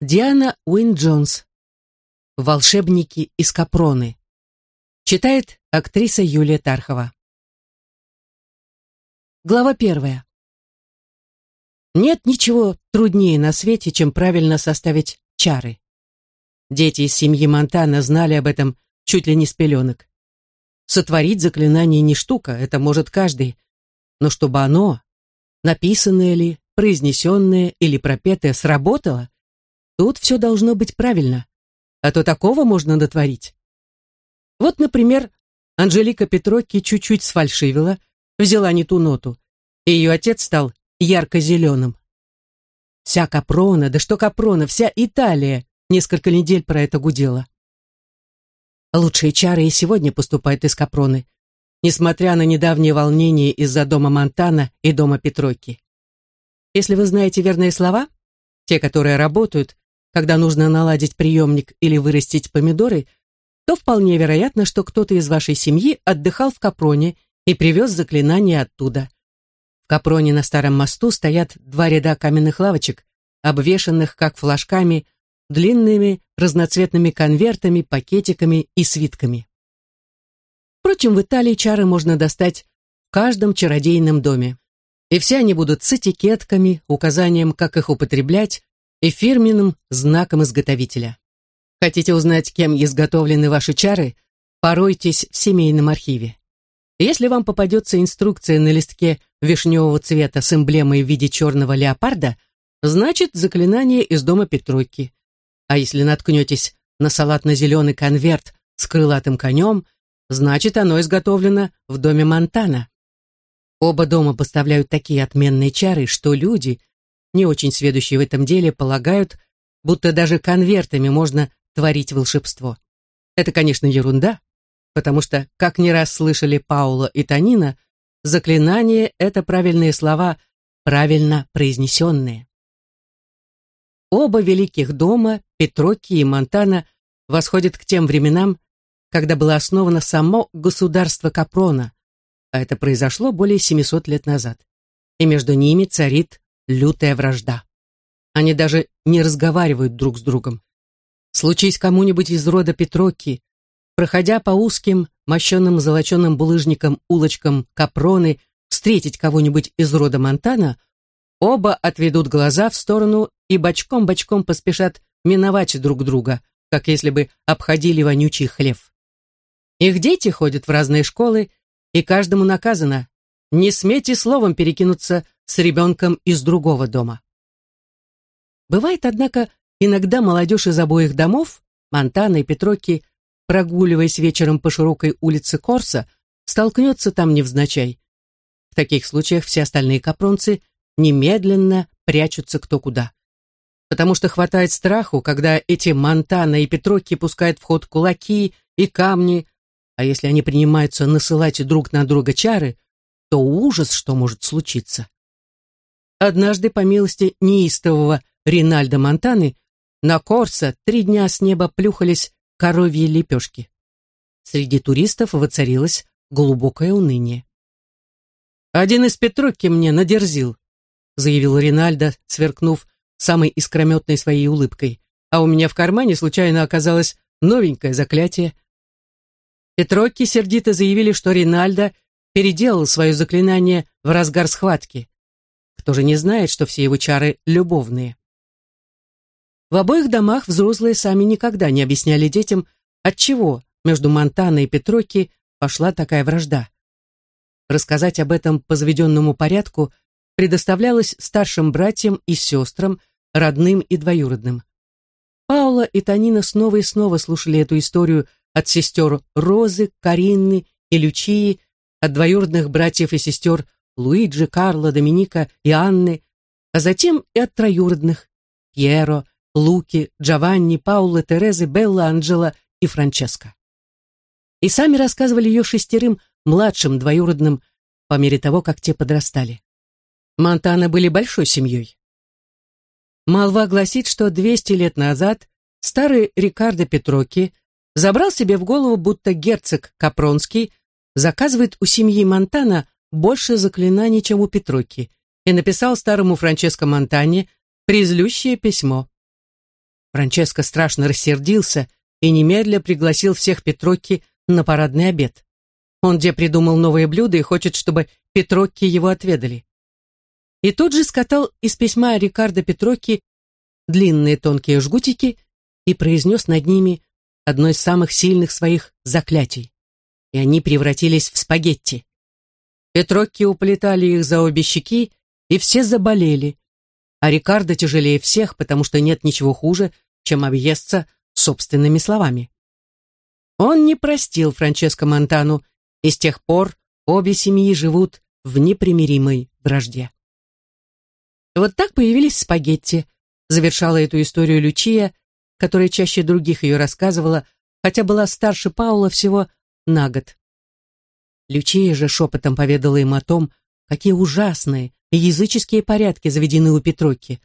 Диана Уин Джонс. Волшебники из Капроны. Читает актриса Юлия Тархова. Глава первая. Нет ничего труднее на свете, чем правильно составить чары. Дети из семьи Монтана знали об этом чуть ли не с пеленок. Сотворить заклинание не штука, это может каждый. Но чтобы оно, написанное ли, произнесенное или пропетое, сработало, Тут все должно быть правильно, а то такого можно натворить. Вот, например, Анжелика Петрокки чуть-чуть сфальшивила, взяла не ту ноту, и ее отец стал ярко-зеленым. Вся Капрона, да что Капрона, вся Италия несколько недель про это гудела. Лучшие чары и сегодня поступают из Капроны, несмотря на недавние волнения из-за дома Монтана и дома Петрокки. Если вы знаете верные слова, те, которые работают, когда нужно наладить приемник или вырастить помидоры, то вполне вероятно, что кто-то из вашей семьи отдыхал в Капроне и привез заклинание оттуда. В Капроне на старом мосту стоят два ряда каменных лавочек, обвешанных, как флажками, длинными разноцветными конвертами, пакетиками и свитками. Впрочем, в Италии чары можно достать в каждом чародейном доме. И все они будут с этикетками, указанием, как их употреблять, и фирменным знаком изготовителя. Хотите узнать, кем изготовлены ваши чары? Поройтесь в семейном архиве. Если вам попадется инструкция на листке вишневого цвета с эмблемой в виде черного леопарда, значит заклинание из дома Петройки. А если наткнетесь на салатно-зеленый конверт с крылатым конем, значит оно изготовлено в доме Монтана. Оба дома поставляют такие отменные чары, что люди, не очень сведущие в этом деле, полагают, будто даже конвертами можно творить волшебство. Это, конечно, ерунда, потому что, как не раз слышали Паула и Танина, заклинание — это правильные слова, правильно произнесенные. Оба великих дома, Петроки и Монтана, восходят к тем временам, когда было основано само государство Капрона, а это произошло более 700 лет назад. И между ними царит лютая вражда. Они даже не разговаривают друг с другом. Случись кому-нибудь из рода Петроки, проходя по узким, мощенным золоченым булыжником улочкам Капроны, встретить кого-нибудь из рода Монтана, оба отведут глаза в сторону и бочком-бочком поспешат миновать друг друга, как если бы обходили вонючий хлев. Их дети ходят в разные школы, и каждому наказано не смейте словом перекинуться с ребенком из другого дома. Бывает, однако, иногда молодежь из обоих домов, Монтана и Петроки, прогуливаясь вечером по широкой улице Корса, столкнется там невзначай. В таких случаях все остальные капронцы немедленно прячутся кто куда. Потому что хватает страху, когда эти Монтана и Петроки пускают в ход кулаки и камни, а если они принимаются насылать друг на друга чары, то ужас, что может случиться. Однажды, по милости неистового Ринальда Монтаны, на Корса три дня с неба плюхались коровьи лепешки. Среди туристов воцарилось глубокое уныние. «Один из Петруки мне надерзил», заявил Ринальдо, сверкнув самой искрометной своей улыбкой, а у меня в кармане случайно оказалось новенькое заклятие. Петрокки сердито заявили, что Ринальдо переделал свое заклинание в разгар схватки. Кто же не знает, что все его чары любовные? В обоих домах взрослые сами никогда не объясняли детям, отчего между Монтаной и Петроки пошла такая вражда. Рассказать об этом по заведенному порядку предоставлялось старшим братьям и сестрам, родным и двоюродным. Паула и Танина снова и снова слушали эту историю от сестер Розы, Каринны и Лючии, от двоюродных братьев и сестер Луиджи, Карла, Доминика и Анны, а затем и от троюродных Пьеро, Луки, Джованни, Паула, Терезы, Белла, Анджела и Франческо. И сами рассказывали ее шестерым младшим двоюродным по мере того, как те подрастали. Монтана были большой семьей. Молва гласит, что 200 лет назад старый Рикардо Петроки забрал себе в голову, будто герцог Капронский заказывает у семьи Монтана больше заклинаний, чем у Петроки, и написал старому Франческо Монтане призлющее письмо. Франческо страшно рассердился и немедля пригласил всех Петрокки на парадный обед. Он где придумал новые блюда и хочет, чтобы Петрокки его отведали. И тут же скатал из письма Рикардо Петрокки длинные тонкие жгутики и произнес над ними одно из самых сильных своих заклятий. И они превратились в спагетти. Петрокки уплетали их за обе щеки, и все заболели. А Рикардо тяжелее всех, потому что нет ничего хуже, чем объесться собственными словами. Он не простил Франческо Монтану, и с тех пор обе семьи живут в непримиримой вражде. Вот так появились спагетти, завершала эту историю Лючия, которая чаще других ее рассказывала, хотя была старше Паула всего на год. Лючия же шепотом поведала им о том, какие ужасные языческие порядки заведены у Петрокки.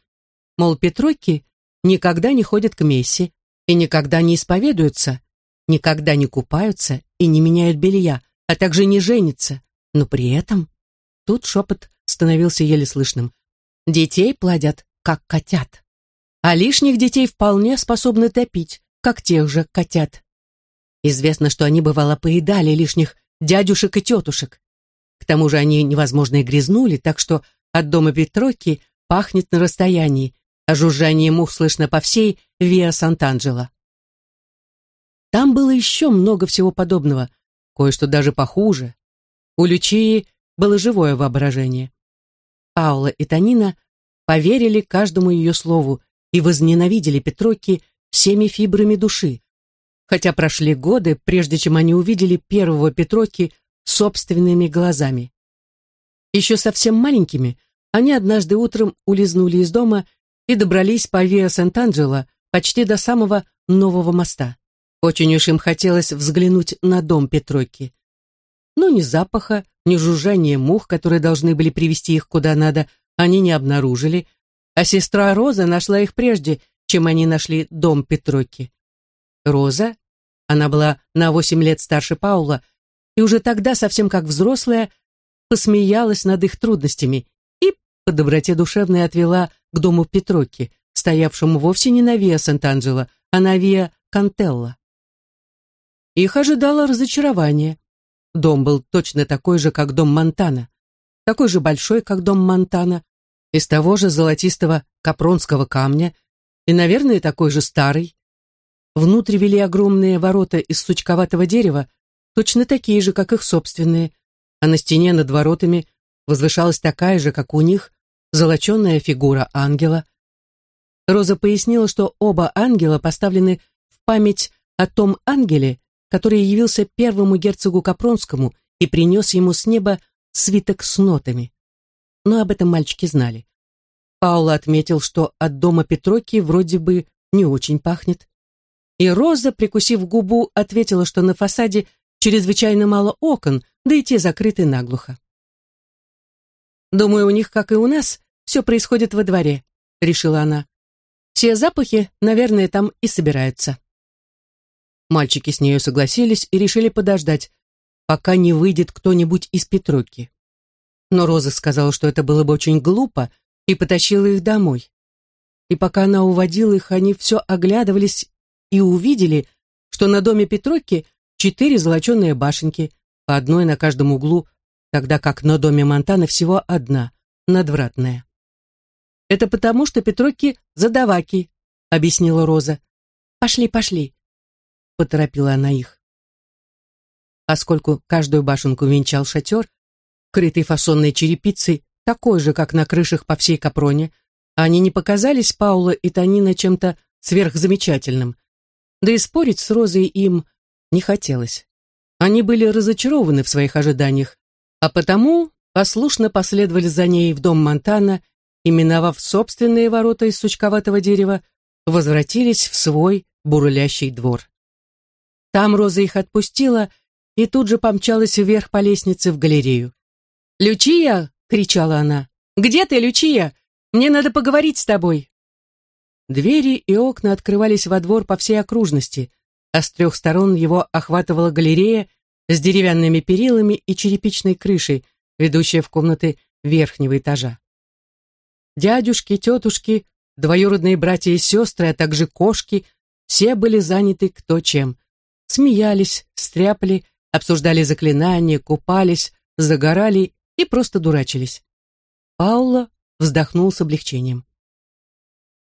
Мол, Петрокки никогда не ходят к мессе и никогда не исповедуются, никогда не купаются и не меняют белья, а также не женятся, но при этом тут шепот становился еле слышным. Детей плодят, как котят, а лишних детей вполне способны топить, как тех же котят. Известно, что они бывало поедали лишних дядюшек и тетушек. К тому же они невозможно и грязнули, так что от дома Петрокки пахнет на расстоянии, а жужжание мух слышно по всей Виа Сант'Анджело. Там было еще много всего подобного, кое-что даже похуже. У Лючии было живое воображение. Паула и Танина поверили каждому ее слову и возненавидели Петрокки всеми фибрами души, хотя прошли годы, прежде чем они увидели первого Петроки собственными глазами. Еще совсем маленькими они однажды утром улизнули из дома и добрались по Виа Сент-Анджело почти до самого нового моста. Очень уж им хотелось взглянуть на дом Петроки. Но ни запаха, ни жужжания мух, которые должны были привести их куда надо, они не обнаружили, а сестра Роза нашла их прежде, чем они нашли дом Петроки. Роза, она была на восемь лет старше Паула, и уже тогда, совсем как взрослая, посмеялась над их трудностями и по доброте душевной отвела к дому Петроки, стоявшему вовсе не на Виа Сент-Анджело, а на Виа Кантелло. Их ожидало разочарование. Дом был точно такой же, как дом Монтана, такой же большой, как дом Монтана, из того же золотистого капронского камня и, наверное, такой же старый. Внутрь вели огромные ворота из сучковатого дерева, точно такие же, как их собственные, а на стене над воротами возвышалась такая же, как у них, золоченная фигура ангела. Роза пояснила, что оба ангела поставлены в память о том ангеле, который явился первому герцогу Капронскому и принес ему с неба свиток с нотами. Но об этом мальчики знали. Паула отметил, что от дома Петроки вроде бы не очень пахнет. И Роза, прикусив губу, ответила, что на фасаде чрезвычайно мало окон, да и те закрыты наглухо. «Думаю, у них, как и у нас, все происходит во дворе», — решила она. «Все запахи, наверное, там и собираются». Мальчики с нею согласились и решили подождать, пока не выйдет кто-нибудь из Петроки. Но Роза сказала, что это было бы очень глупо, и потащила их домой. И пока она уводила их, они все оглядывались и увидели, что на доме Петроки четыре золоченые башенки, по одной на каждом углу, тогда как на доме Монтана всего одна, надвратная. «Это потому, что Петроки задаваки», — объяснила Роза. «Пошли, пошли», — поторопила она их. Поскольку каждую башенку венчал шатер, крытый фасонной черепицей, такой же, как на крышах по всей Капроне, они не показались Паула и Танина чем-то сверхзамечательным, да и спорить с Розой им не хотелось. Они были разочарованы в своих ожиданиях, а потому послушно последовали за ней в дом Монтана и, миновав собственные ворота из сучковатого дерева, возвратились в свой бурлящий двор. Там Роза их отпустила и тут же помчалась вверх по лестнице в галерею. «Лючия!» — кричала она. «Где ты, Лючия? Мне надо поговорить с тобой!» Двери и окна открывались во двор по всей окружности, а с трех сторон его охватывала галерея с деревянными перилами и черепичной крышей, ведущая в комнаты верхнего этажа. Дядюшки, тетушки, двоюродные братья и сестры, а также кошки, все были заняты кто чем. Смеялись, стряпали, обсуждали заклинания, купались, загорали и просто дурачились. Паула вздохнул с облегчением.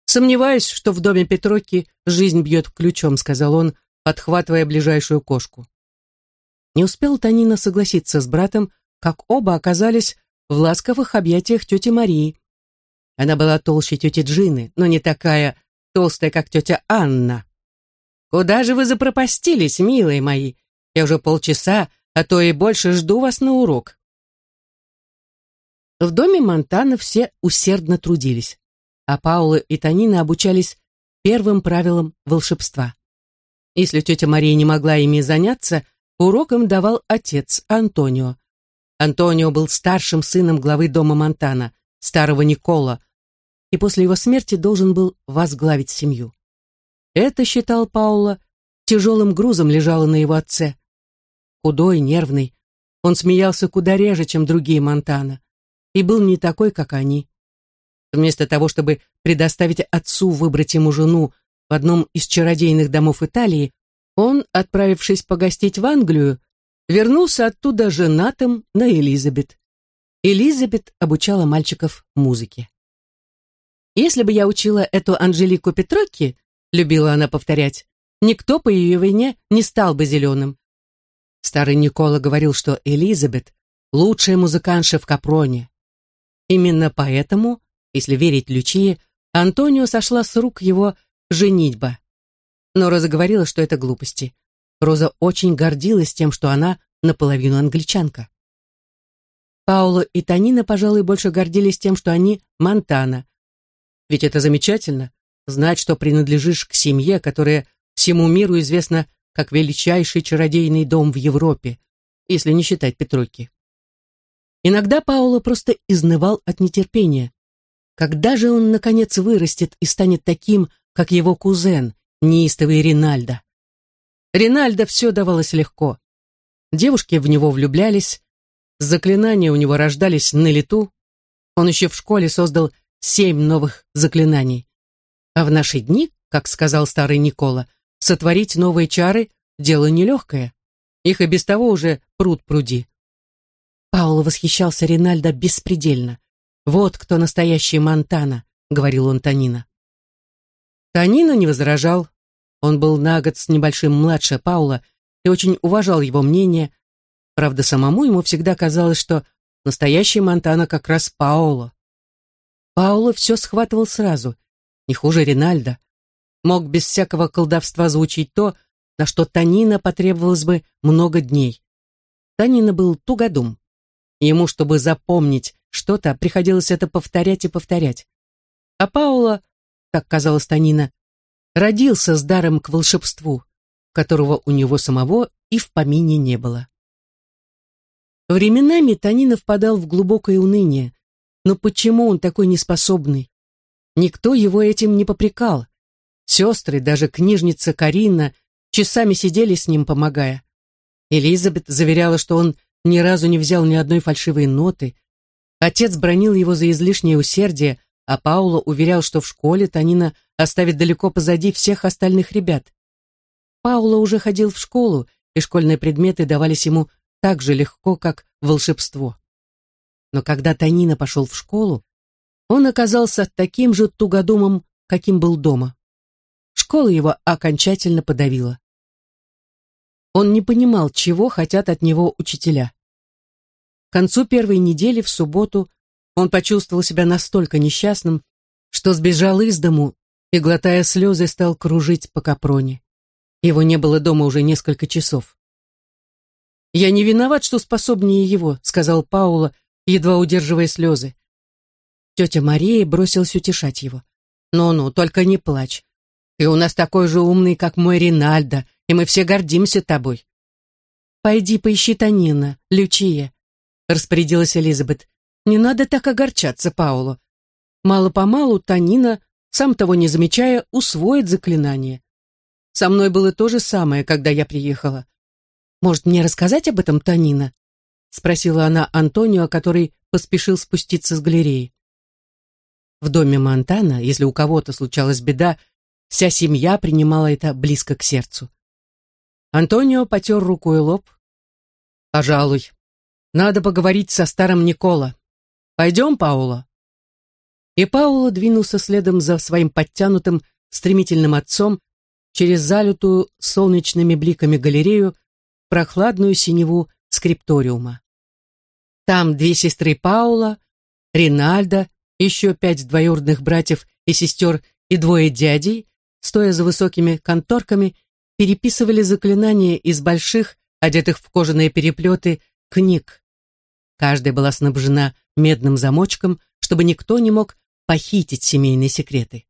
«Сомневаюсь, что в доме Петроки жизнь бьет ключом», — сказал он, подхватывая ближайшую кошку. Не успел Танина согласиться с братом, как оба оказались в ласковых объятиях тети Марии. Она была толще тети Джины, но не такая толстая, как тетя Анна. «Куда же вы запропастились, милые мои? Я уже полчаса, а то и больше жду вас на урок». В доме Монтана все усердно трудились, а Паула и Танина обучались первым правилам волшебства. Если тетя Мария не могла ими заняться, урок им давал отец Антонио. Антонио был старшим сыном главы дома Монтана, старого Никола, и после его смерти должен был возглавить семью. Это, считал Паула, тяжелым грузом лежало на его отце. Худой, нервный, он смеялся куда реже, чем другие Монтана, и был не такой, как они. Вместо того, чтобы предоставить отцу выбрать ему жену в одном из чародейных домов Италии, он, отправившись погостить в Англию, вернулся оттуда женатым на Элизабет. Элизабет обучала мальчиков музыке. «Если бы я учила эту Анжелику Петрокки, — любила она повторять, — никто по ее вине не стал бы зеленым. Старый Никола говорил, что Элизабет — лучшая музыкантша в Капроне. Именно поэтому, если верить Лючии, Антонио сошла с рук его женитьба. Но Роза говорила, что это глупости. Роза очень гордилась тем, что она наполовину англичанка. Пауло и Танина, пожалуй, больше гордились тем, что они Монтана. Ведь это замечательно знать, что принадлежишь к семье, которая всему миру известна как величайший чародейный дом в Европе, если не считать Петроки. Иногда Пауло просто изнывал от нетерпения. Когда же он, наконец, вырастет и станет таким, как его кузен, неистовый Ринальдо? Ринальдо все давалось легко. Девушки в него влюблялись, заклинания у него рождались на лету. Он еще в школе создал семь новых заклинаний. А в наши дни, как сказал старый Никола, сотворить новые чары – дело нелегкое. Их и без того уже пруд пруди. Пауло восхищался Ринальдо беспредельно. «Вот кто настоящий Монтана», — говорил он Танина. Танина не возражал. Он был на год с небольшим младше Паула и очень уважал его мнение. Правда, самому ему всегда казалось, что настоящий Монтана как раз Пауло. Пауло все схватывал сразу — не хуже Ринальда, мог без всякого колдовства звучить то, на что Танина потребовалось бы много дней. Танина был тугодум. Ему, чтобы запомнить что-то, приходилось это повторять и повторять. А Паула, как казалось Танина, родился с даром к волшебству, которого у него самого и в помине не было. Временами Танина впадал в глубокое уныние. Но почему он такой неспособный? Никто его этим не попрекал. Сестры, даже книжница Карина, часами сидели с ним, помогая. Элизабет заверяла, что он ни разу не взял ни одной фальшивой ноты. Отец бронил его за излишнее усердие, а Паула уверял, что в школе Танина оставит далеко позади всех остальных ребят. Паула уже ходил в школу, и школьные предметы давались ему так же легко, как волшебство. Но когда Танина пошел в школу, он оказался таким же тугодумом, каким был дома. Школа его окончательно подавила. Он не понимал, чего хотят от него учителя. К концу первой недели, в субботу, он почувствовал себя настолько несчастным, что сбежал из дому и, глотая слезы, стал кружить по капроне. Его не было дома уже несколько часов. «Я не виноват, что способнее его», — сказал Паула, едва удерживая слезы. Тетя Мария бросилась утешать его. «Ну-ну, только не плачь. Ты у нас такой же умный, как мой Ринальдо, и мы все гордимся тобой». «Пойди поищи Танина, Лючия», — распорядилась Элизабет. «Не надо так огорчаться, Паулу. Мало-помалу Танина, сам того не замечая, усвоит заклинание. Со мной было то же самое, когда я приехала. Может, мне рассказать об этом Танина?» — спросила она Антонио, который поспешил спуститься с галереи. В доме Монтана, если у кого-то случалась беда, вся семья принимала это близко к сердцу. Антонио потер рукой лоб. «Пожалуй, надо поговорить со старым Никола. Пойдем, Паула?» И Паула двинулся следом за своим подтянутым, стремительным отцом через залитую солнечными бликами галерею прохладную синеву скрипториума. Там две сестры Паула, Ринальдо, еще пять двоюродных братьев и сестер и двое дядей, стоя за высокими конторками, переписывали заклинания из больших, одетых в кожаные переплеты, книг. Каждая была снабжена медным замочком, чтобы никто не мог похитить семейные секреты.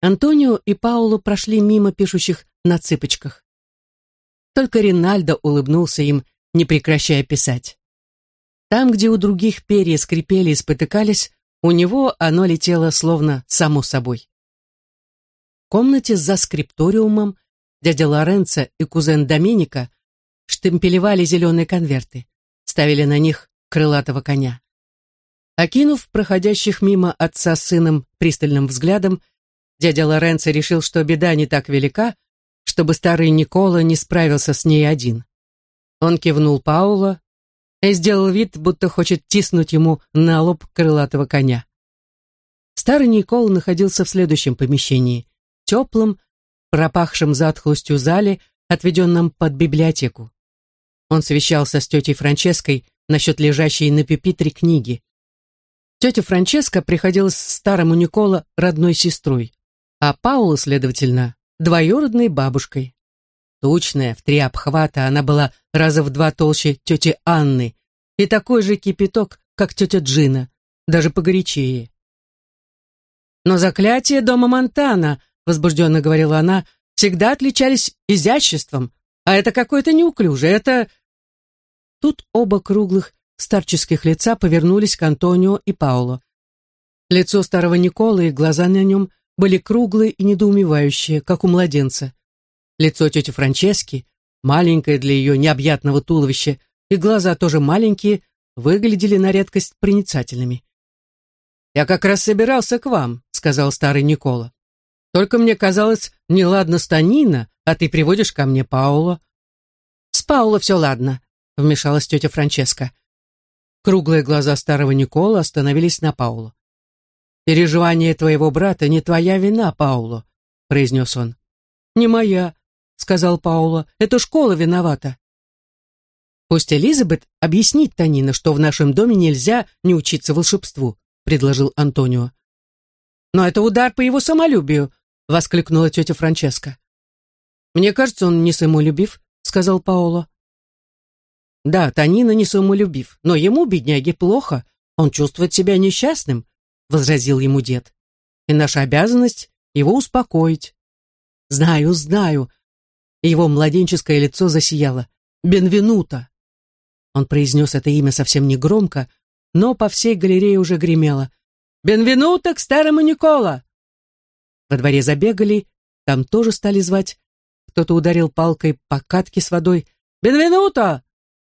Антонио и Пауло прошли мимо пишущих на цыпочках. Только Ринальдо улыбнулся им, не прекращая писать. Там, где у других перья скрипели и спотыкались, у него оно летело словно само собой. В комнате за скрипториумом дядя Лоренцо и кузен Доминика штемпелевали зеленые конверты, ставили на них крылатого коня. Окинув проходящих мимо отца с сыном пристальным взглядом, дядя Лоренцо решил, что беда не так велика, чтобы старый Никола не справился с ней один. Он кивнул Паула и сделал вид, будто хочет тиснуть ему на лоб крылатого коня. Старый Никола находился в следующем помещении, теплом, пропахшем затхлостью зале, отведенном под библиотеку. Он совещался с тетей Франческой насчет лежащей на пепитре книги. Тетя Франческа приходилась старому Никола родной сестрой, а Паула, следовательно, двоюродной бабушкой. Тучная, в три обхвата, она была раза в два толще тети Анны и такой же кипяток, как тетя Джина, даже погорячее. Но заклятие дома Монтана, возбужденно говорила она, всегда отличались изяществом, а это какое-то неуклюжее, это... Тут оба круглых старческих лица повернулись к Антонио и Пауло. Лицо старого Николы и глаза на нем были круглые и недоумевающие, как у младенца. Лицо тети Франчески, маленькое для ее необъятного туловища, и глаза тоже маленькие, выглядели на редкость проницательными. «Я как раз собирался к вам», — сказал старый Никола. «Только мне казалось, неладно с Танина, а ты приводишь ко мне Паула». «С Паула все ладно», — вмешалась тетя Франческа. Круглые глаза старого Никола остановились на Паулу. «Переживание твоего брата не твоя вина, Пауло», — произнес он. «Не моя», — сказал Пауло. «Это школа виновата». «Пусть Элизабет объяснит Танина, что в нашем доме нельзя не учиться волшебству», — предложил Антонио. «Но это удар по его самолюбию», — воскликнула тетя Франческа. «Мне кажется, он не самолюбив», — сказал Паоло. «Да, Танина не самолюбив, но ему, бедняге, плохо. Он чувствует себя несчастным», — возразил ему дед. «И наша обязанность — его успокоить». «Знаю, знаю». Его младенческое лицо засияло. «Бенвенуто». Он произнес это имя совсем негромко, но по всей галерее уже гремело. «Бенвенуто к старому Никола!» Во дворе забегали, там тоже стали звать. Кто-то ударил палкой по катке с водой. «Бенвенуто!»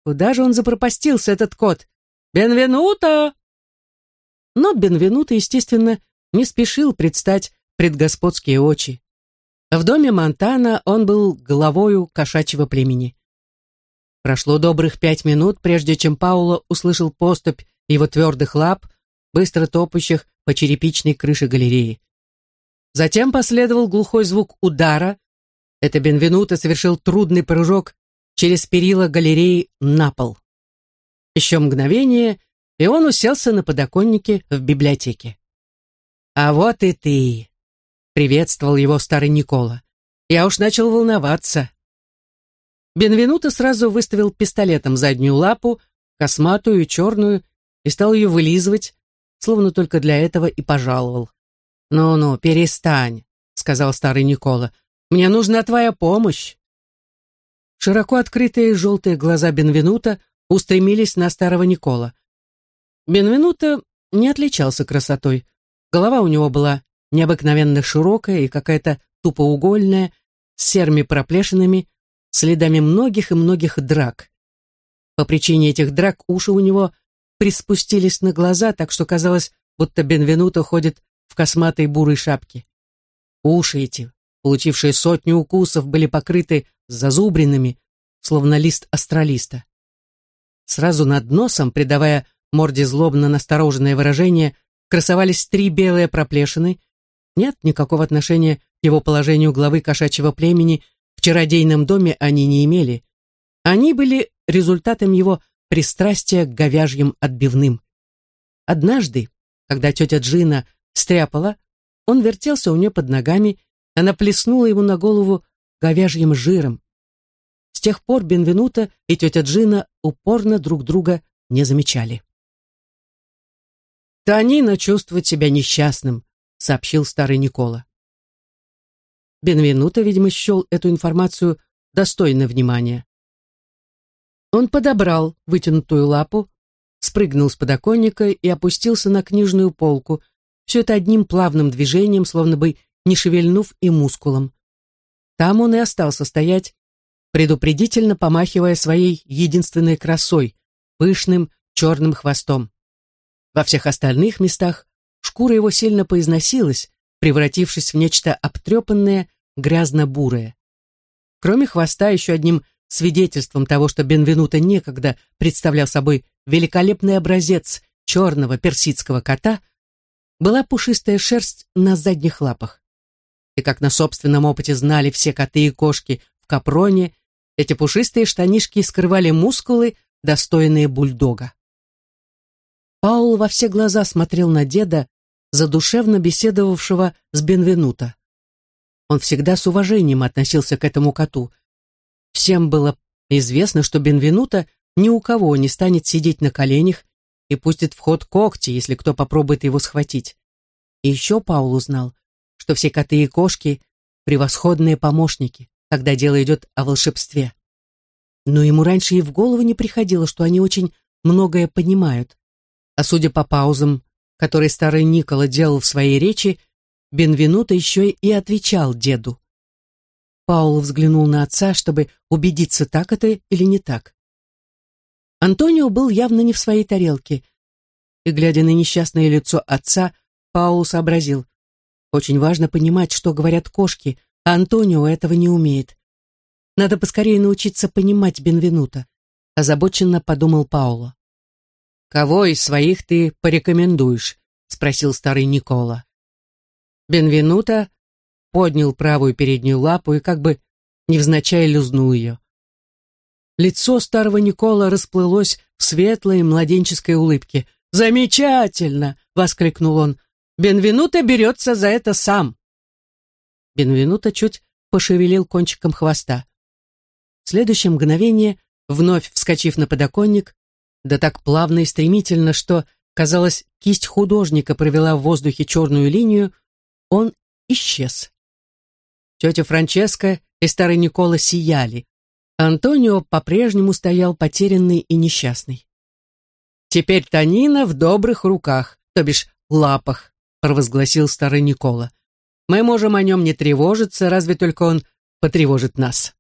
Куда же он запропастился, этот кот? «Бенвенуто!» Но Бенвенуто, естественно, не спешил предстать пред господские очи. В доме Монтана он был главою кошачьего племени. Прошло добрых пять минут, прежде чем Пауло услышал поступь его твердых лап, быстро топающих по черепичной крыше галереи. Затем последовал глухой звук удара. Это Бенвенуто совершил трудный прыжок через перила галереи на пол. Еще мгновение, и он уселся на подоконнике в библиотеке. «А вот и ты!» — приветствовал его старый Никола. «Я уж начал волноваться». Бенвенуто сразу выставил пистолетом заднюю лапу, косматую и черную, и стал ее вылизывать, словно только для этого и пожаловал. «Ну-ну, перестань», — сказал старый Никола. «Мне нужна твоя помощь». Широко открытые желтые глаза Бенвенута устремились на старого Никола. Бенвенуто не отличался красотой. Голова у него была необыкновенно широкая и какая-то тупоугольная, с серыми проплешинами, следами многих и многих драк. По причине этих драк уши у него приспустились на глаза, так что казалось, будто Бенвенуто ходит в косматой бурой шапке. Уши эти, получившие сотню укусов, были покрыты зазубринами, словно лист астролиста. Сразу над носом, придавая морде злобно настороженное выражение, красовались три белые проплешины. Нет никакого отношения к его положению главы кошачьего племени, в чародейном доме они не имели. Они были результатом его пристрастия к говяжьим отбивным. Однажды, когда тетя Джина стряпала, он вертелся у нее под ногами, она плеснула ему на голову говяжьим жиром. С тех пор Бенвенуто и тетя Джина упорно друг друга не замечали. «Танина чувствует себя несчастным», — сообщил старый Никола. Бенвенуто, видимо, счел эту информацию достойной внимания. Он подобрал вытянутую лапу, спрыгнул с подоконника и опустился на книжную полку, все это одним плавным движением, словно бы не шевельнув и мускулом. Там он и остался стоять, предупредительно помахивая своей единственной красой, пышным черным хвостом. Во всех остальных местах шкура его сильно поизносилась, превратившись в нечто обтрепанное, грязно-бурое. Кроме хвоста, еще одним свидетельством того, что Бенвенуто некогда представлял собой великолепный образец черного персидского кота, была пушистая шерсть на задних лапах. И как на собственном опыте знали все коты и кошки в Капроне, эти пушистые штанишки скрывали мускулы, достойные бульдога. Паул во все глаза смотрел на деда, задушевно беседовавшего с Бенвенуто. Он всегда с уважением относился к этому коту. Всем было известно, что Бенвенуто ни у кого не станет сидеть на коленях и пустит в ход когти, если кто попробует его схватить. И еще Паул узнал, что все коты и кошки — превосходные помощники, когда дело идет о волшебстве. Но ему раньше и в голову не приходило, что они очень многое понимают. А судя по паузам, которые старый Никола делал в своей речи, Бенвенуто еще и отвечал деду. Паул взглянул на отца, чтобы убедиться, так это или не так. Антонио был явно не в своей тарелке, и, глядя на несчастное лицо отца, Паул сообразил. Очень важно понимать, что говорят кошки, а Антонио этого не умеет. Надо поскорее научиться понимать Бенвенуто, озабоченно подумал Пауло. «Кого из своих ты порекомендуешь?» — спросил старый Никола. Бенвенуто поднял правую переднюю лапу и как бы невзначай люзнул ее. Лицо старого Никола расплылось в светлой младенческой улыбке. «Замечательно!» — воскликнул он. «Бенвенуто берется за это сам!» Бенвенуто чуть пошевелил кончиком хвоста. В следующее мгновение, вновь вскочив на подоконник, да так плавно и стремительно, что, казалось, кисть художника провела в воздухе черную линию, он исчез. Тетя Франческа и старый Никола сияли. Антонио по-прежнему стоял потерянный и несчастный. «Теперь Танина в добрых руках, то бишь лапах», провозгласил старый Никола. «Мы можем о нем не тревожиться, разве только он потревожит нас».